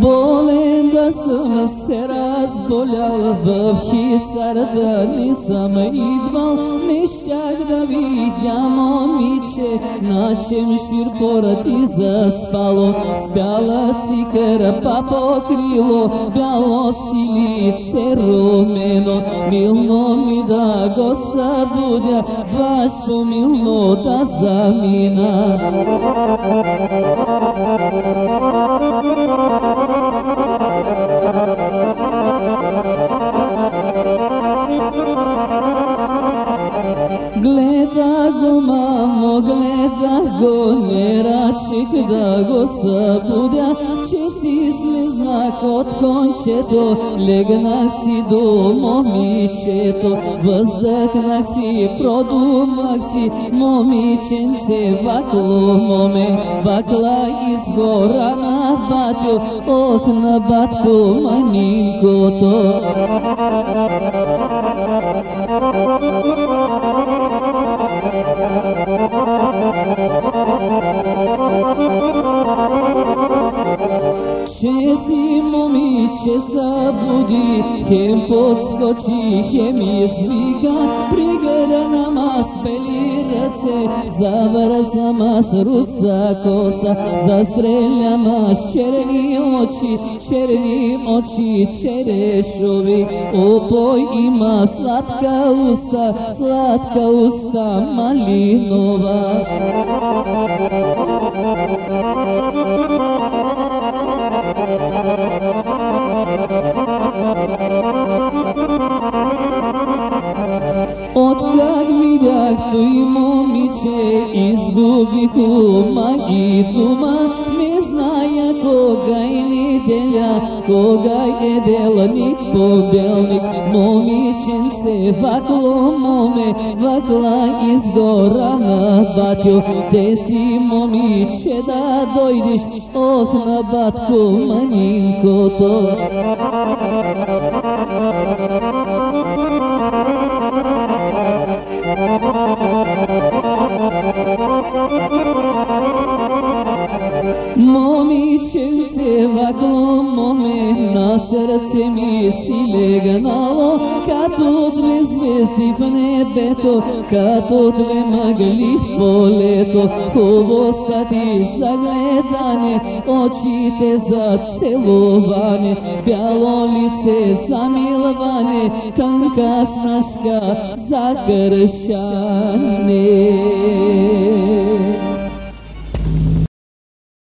Bole da съм се разболял в хисар да не съм идвал Не щях да видя момиче. На чем шир поради заспало Спяла си кърпа по крило, бяло си лице румено. Милно ми да го събудя, баш помилно да замина Гледа го, мамо, гледа го, не рачих да го събудя, че си слезнах от кончето, легнах си до момичето, въздъхнах си, продумах си, момиченце, вакло моме, вакла изгора на батю, ох на батко манинкото. si momiće zabudi, hem podskoči, hem je zvika, prigara na mas, pelirace, zavara za mas, rusa kosa, zastrelja mas, černi oči, černi oči, čerešovi, opoj ima slatka usta, slatka usta malinova. Тој момиче, изгубих ума и дума, не зная кога е неделя, кога е делник побелник. Момиченце, вакло моме, вакла изгора на батю, те си момиче да дојдиш ох на батко манинкото. Момиченце, вакло моме, на сърце ми си легнало, като две звезди в небето, като две мъгли в полето. Хубостта ти за гледане, очите за целуване, бяло лице за милване, танка снашка за кършане.